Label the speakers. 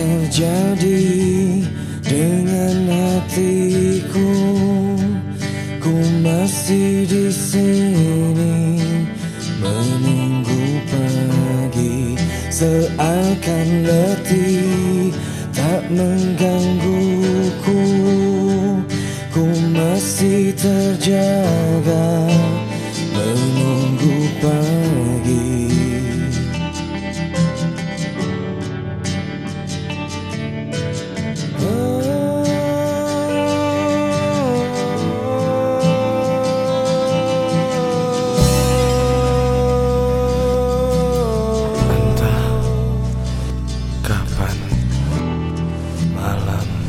Speaker 1: terjadi dengan hatiku? Ku masih di sini menunggu pagi seakan letih tak menggangguku. Ku masih terjaga. malam love.